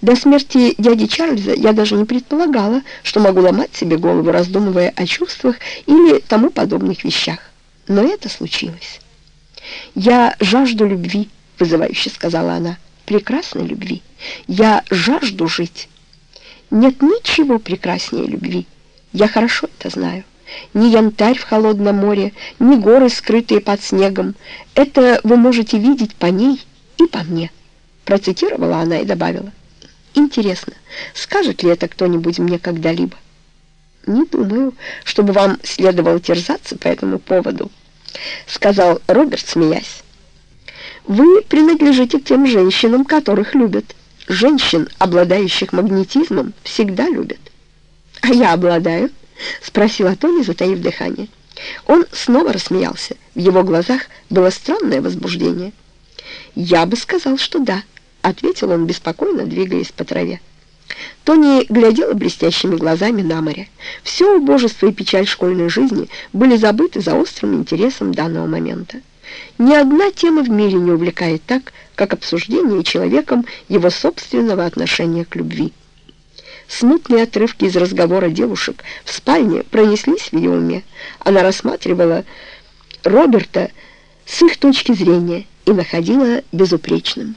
До смерти дяди Чарльза я даже не предполагала, что могу ломать себе голову, раздумывая о чувствах или тому подобных вещах. Но это случилось. «Я жажду любви», — вызывающе сказала она, — «прекрасной любви. Я жажду жить». Нет ничего прекраснее любви. Я хорошо это знаю. Ни янтарь в холодном море, ни горы, скрытые под снегом. Это вы можете видеть по ней и по мне. Процитировала она и добавила. Интересно, скажет ли это кто-нибудь мне когда-либо? Не думаю, чтобы вам следовало терзаться по этому поводу, сказал Роберт, смеясь. Вы принадлежите к тем женщинам, которых любят. Женщин, обладающих магнетизмом, всегда любят. А я обладаю? Спросила Тони, затаив дыхание. Он снова рассмеялся. В его глазах было странное возбуждение. «Я бы сказал, что да», — ответил он, беспокойно двигаясь по траве. Тони глядела блестящими глазами на море. Все убожество и печаль школьной жизни были забыты за острым интересом данного момента. Ни одна тема в мире не увлекает так, как обсуждение человеком его собственного отношения к любви. Смутные отрывки из разговора девушек в спальне пронеслись в ее уме. Она рассматривала Роберта с их точки зрения и находила безупречным.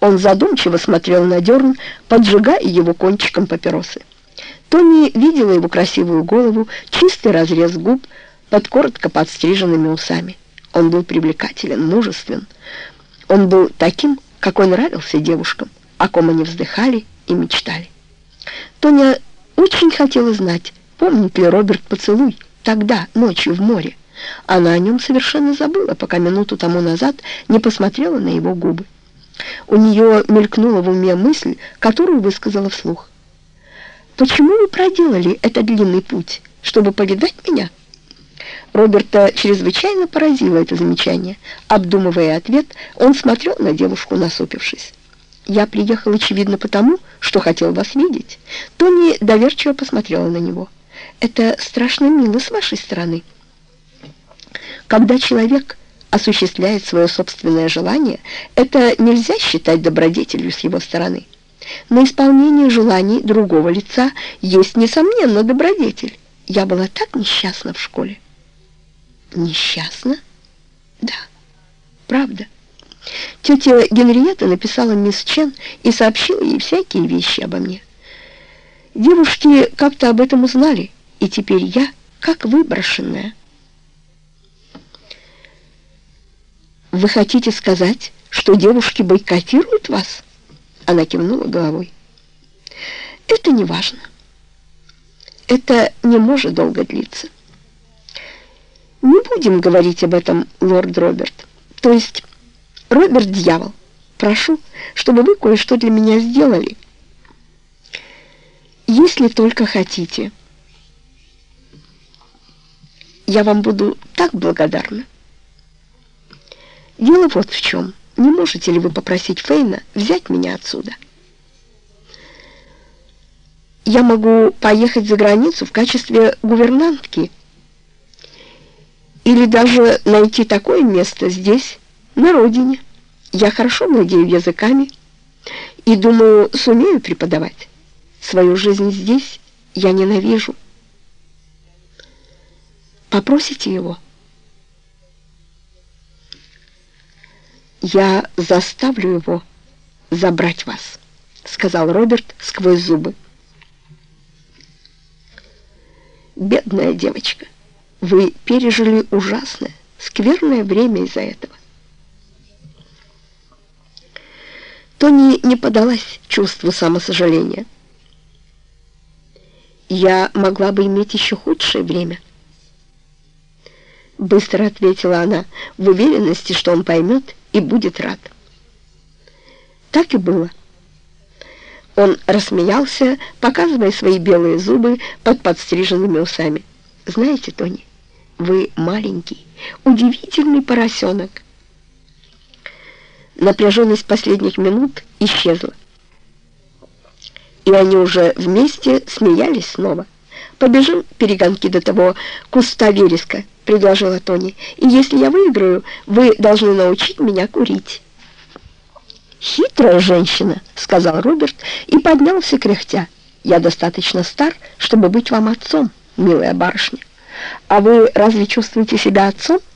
Он задумчиво смотрел на дерн, поджигая его кончиком папиросы. Тони видела его красивую голову, чистый разрез губ под коротко подстриженными усами. Он был привлекателен, мужествен. Он был таким, какой нравился девушкам, о ком они вздыхали и мечтали. Тоня очень хотела знать, помнит ли Роберт поцелуй тогда, ночью в море. Она о нем совершенно забыла, пока минуту тому назад не посмотрела на его губы. У нее мелькнула в уме мысль, которую высказала вслух. «Почему вы проделали этот длинный путь, чтобы повидать меня?» Роберта чрезвычайно поразило это замечание. Обдумывая ответ, он смотрел на девушку, насупившись. «Я приехал, очевидно, потому, что хотел вас видеть». Тони доверчиво посмотрела на него. «Это страшно мило с вашей стороны». Когда человек осуществляет свое собственное желание, это нельзя считать добродетелью с его стороны. На исполнение желаний другого лица есть, несомненно, добродетель. Я была так несчастна в школе. Несчастна? Да, правда. Тетя Генриетта написала мисс Чен и сообщила ей всякие вещи обо мне. Девушки как-то об этом узнали, и теперь я как выброшенная. Вы хотите сказать, что девушки бойкотируют вас? Она кивнула головой. Это не важно. Это не может долго длиться. Не будем говорить об этом, лорд Роберт. То есть, Роберт Дьявол, прошу, чтобы вы кое-что для меня сделали. Если только хотите. Я вам буду так благодарна. Дело вот в чем. Не можете ли вы попросить Фейна взять меня отсюда? Я могу поехать за границу в качестве гувернантки, или даже найти такое место здесь, на родине. Я хорошо владею языками и, думаю, сумею преподавать. Свою жизнь здесь я ненавижу. Попросите его. Я заставлю его забрать вас, сказал Роберт сквозь зубы. Бедная девочка. Вы пережили ужасное, скверное время из-за этого. Тони не подалась чувству самосожаления. «Я могла бы иметь еще худшее время». Быстро ответила она, в уверенности, что он поймет и будет рад. Так и было. Он рассмеялся, показывая свои белые зубы под подстриженными усами. «Знаете, Тони, вы маленький, удивительный поросенок. Напряженность последних минут исчезла. И они уже вместе смеялись снова. «Побежим перегонки до того куста вереска», — предложила Тони. «И если я выиграю, вы должны научить меня курить». «Хитрая женщина», — сказал Роберт и поднялся кряхтя. «Я достаточно стар, чтобы быть вам отцом, милая барышня. А вы разве чувствуете себя отцом?»